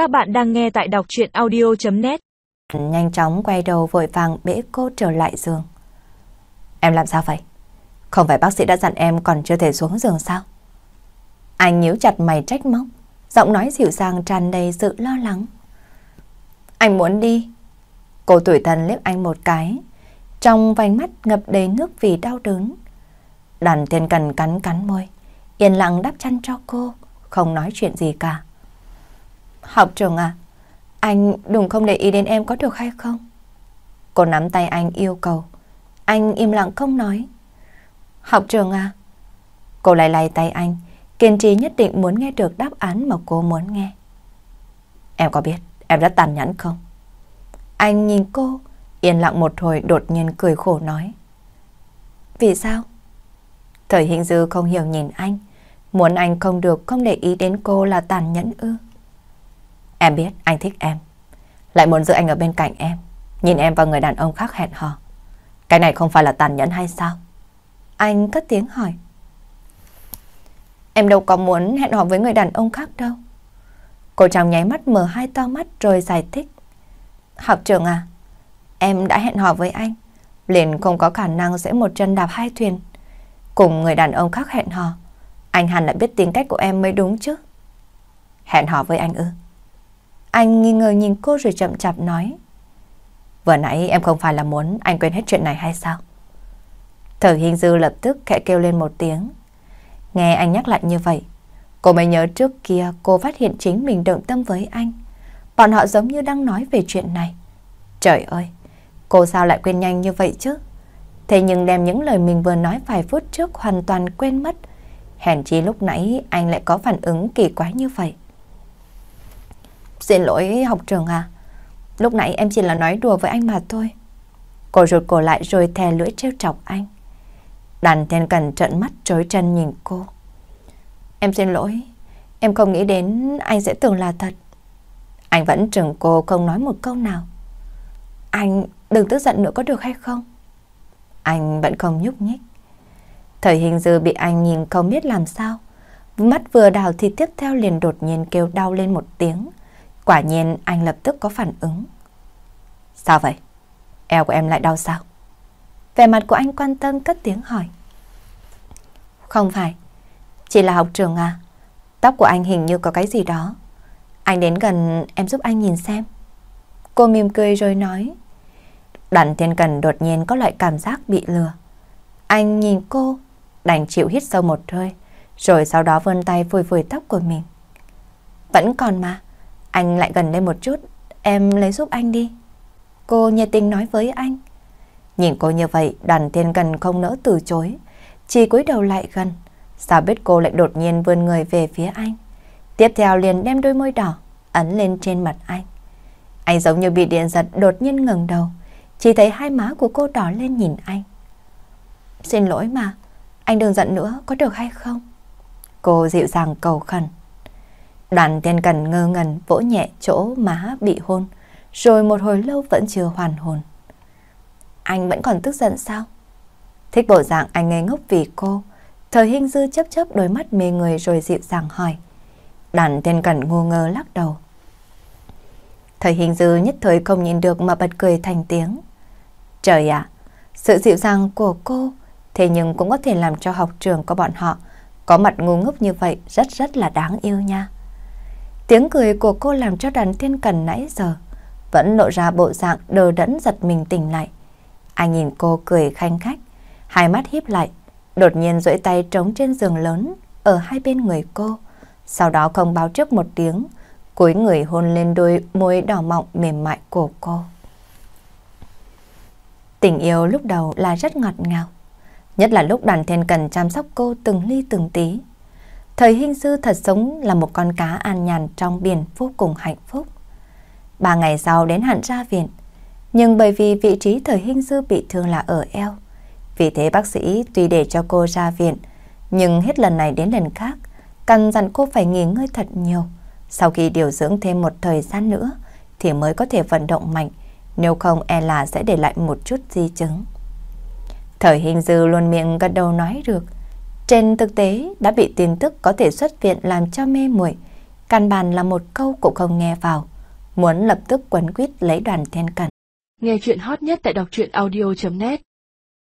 Các bạn đang nghe tại đọc chuyện audio.net Nhanh chóng quay đầu vội vàng bế cô trở lại giường. Em làm sao vậy? Không phải bác sĩ đã dặn em còn chưa thể xuống giường sao? Anh nhíu chặt mày trách móc, giọng nói dịu dàng tràn đầy sự lo lắng. Anh muốn đi. Cô tuổi thần liếc anh một cái, trong vành mắt ngập đầy nước vì đau đớn. Đàn thiên cần cắn cắn môi, yên lặng đắp chăn cho cô, không nói chuyện gì cả. Học trường à, anh đừng không để ý đến em có được hay không? Cô nắm tay anh yêu cầu. Anh im lặng không nói. Học trường à? Cô lại lay tay anh, kiên trì nhất định muốn nghe được đáp án mà cô muốn nghe. Em có biết em rất tàn nhẫn không? Anh nhìn cô, yên lặng một hồi đột nhiên cười khổ nói. Vì sao? Thời hình dư không hiểu nhìn anh, muốn anh không được không để ý đến cô là tàn nhẫn ư. Em biết anh thích em, lại muốn giữ anh ở bên cạnh em, nhìn em và người đàn ông khác hẹn hò. Cái này không phải là tàn nhẫn hay sao? Anh cất tiếng hỏi. Em đâu có muốn hẹn hò với người đàn ông khác đâu. Cô chồng nháy mắt mở hai to mắt rồi giải thích. Học trưởng à, em đã hẹn hò với anh, liền không có khả năng sẽ một chân đạp hai thuyền. Cùng người đàn ông khác hẹn hò, anh hẳn lại biết tính cách của em mới đúng chứ. Hẹn hò với anh ư? Anh nghi ngờ nhìn cô rồi chậm chạp nói. Vừa nãy em không phải là muốn anh quên hết chuyện này hay sao? Thở hình dư lập tức khẽ kêu lên một tiếng. Nghe anh nhắc lại như vậy, cô mới nhớ trước kia cô phát hiện chính mình động tâm với anh. Bọn họ giống như đang nói về chuyện này. Trời ơi, cô sao lại quên nhanh như vậy chứ? Thế nhưng đem những lời mình vừa nói vài phút trước hoàn toàn quên mất. Hèn chi lúc nãy anh lại có phản ứng kỳ quái như vậy. Xin lỗi học trường à, lúc nãy em chỉ là nói đùa với anh mà thôi. Cô rụt cổ lại rồi thè lưỡi trêu chọc anh. Đàn thiên cần trận mắt trối chân nhìn cô. Em xin lỗi, em không nghĩ đến anh sẽ tưởng là thật. Anh vẫn trừng cô không nói một câu nào. Anh đừng tức giận nữa có được hay không? Anh vẫn không nhúc nhích. Thời hình dư bị anh nhìn không biết làm sao. Mắt vừa đào thì tiếp theo liền đột nhiên kêu đau lên một tiếng. Quả nhiên anh lập tức có phản ứng. Sao vậy? Eo của em lại đau sao? Vẻ mặt của anh quan tâm cất tiếng hỏi. Không phải, chỉ là học trường à. Tóc của anh hình như có cái gì đó. Anh đến gần em giúp anh nhìn xem. Cô mỉm cười rồi nói. Đoàn thiên cần đột nhiên có loại cảm giác bị lừa. Anh nhìn cô, đành chịu hít sâu một hơi, rồi sau đó vươn tay vùi vùi tóc của mình. Vẫn còn mà, anh lại gần đây một chút, em lấy giúp anh đi. Cô nhiệt tình nói với anh. Nhìn cô như vậy, đoàn thiên cần không nỡ từ chối, chỉ cúi đầu lại gần. Sao biết cô lại đột nhiên vươn người về phía anh. Tiếp theo liền đem đôi môi đỏ ấn lên trên mặt anh. Anh giống như bị điện giật đột nhiên ngẩng đầu, chỉ thấy hai má của cô đỏ lên nhìn anh. Xin lỗi mà, anh đừng giận nữa, có được hay không? Cô dịu dàng cầu khẩn. Đoàn thiên cần ngơ ngẩn vỗ nhẹ chỗ má bị hôn, rồi một hồi lâu vẫn chưa hoàn hồn. Anh vẫn còn tức giận sao? Thích bộ dạng anh ngây ngốc vì cô. Thời hình dư chấp chấp đôi mắt mê người rồi dịu dàng hỏi. Đoàn thiên cần ngu ngơ lắc đầu. Thời hình dư nhất thời không nhìn được mà bật cười thành tiếng. Trời ạ, sự dịu dàng của cô thế nhưng cũng có thể làm cho học trường của bọn họ có mặt ngu ngốc như vậy rất rất là đáng yêu nha. Tiếng cười của cô làm cho đàn thiên cần nãy giờ vẫn lộ ra bộ dạng đờ đẫn giật mình tỉnh lại. Anh nhìn cô cười khanh khách, hai mắt híp lại, đột nhiên duỗi tay trống trên giường lớn ở hai bên người cô, sau đó không báo trước một tiếng, cúi người hôn lên đôi môi đỏ mọng mềm mại của cô. Tình yêu lúc đầu là rất ngọt ngào, nhất là lúc đoàn thiên cần chăm sóc cô từng ly từng tí. Thời hình sư thật sống là một con cá an nhàn trong biển vô cùng hạnh phúc. Ba ngày sau đến hạn ra viện, nhưng bởi vì vị trí thời hình sư bị thương là ở eo. Vì thế bác sĩ tuy để cho cô ra viện, nhưng hết lần này đến lần khác, cần dặn cô phải nghỉ ngơi thật nhiều. Sau khi điều dưỡng thêm một thời gian nữa, thì mới có thể vận động mạnh, nếu không e là sẽ để lại một chút di chứng. Thời hình dư luôn miệng gật đầu nói được, trên thực tế đã bị tin tức có thể xuất viện làm cho mê muội. căn bản là một câu cũng không nghe vào, muốn lập tức quấn quýt lấy đoàn thiên cẩn. Nghe chuyện hot nhất tại đọc truyện audio.net